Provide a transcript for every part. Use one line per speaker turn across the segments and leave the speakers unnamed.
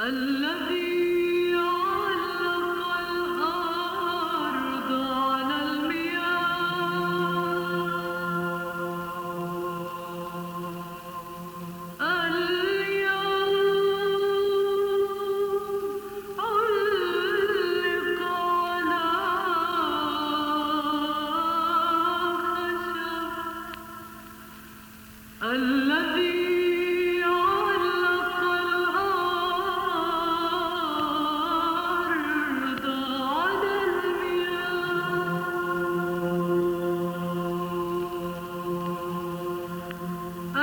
الذي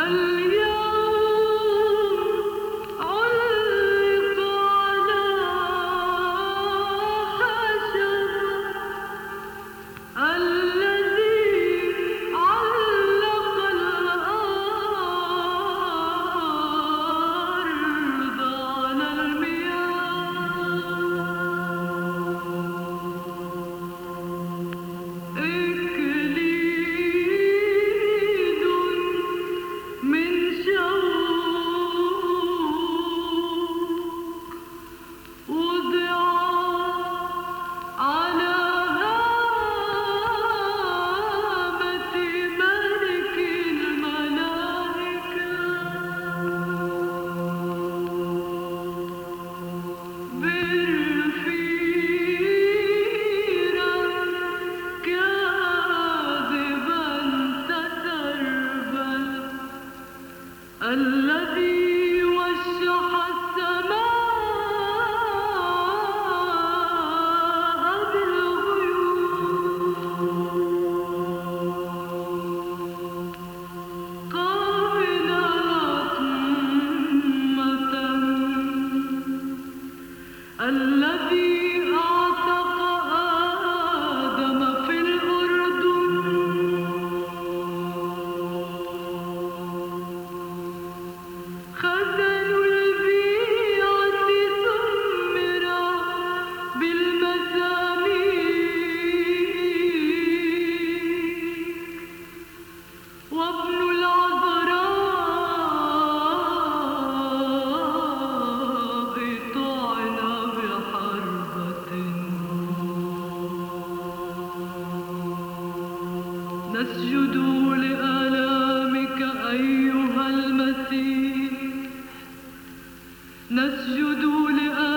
المياه الذي وشح نسجد لآلامك أيها المسيح نسجد لآلامك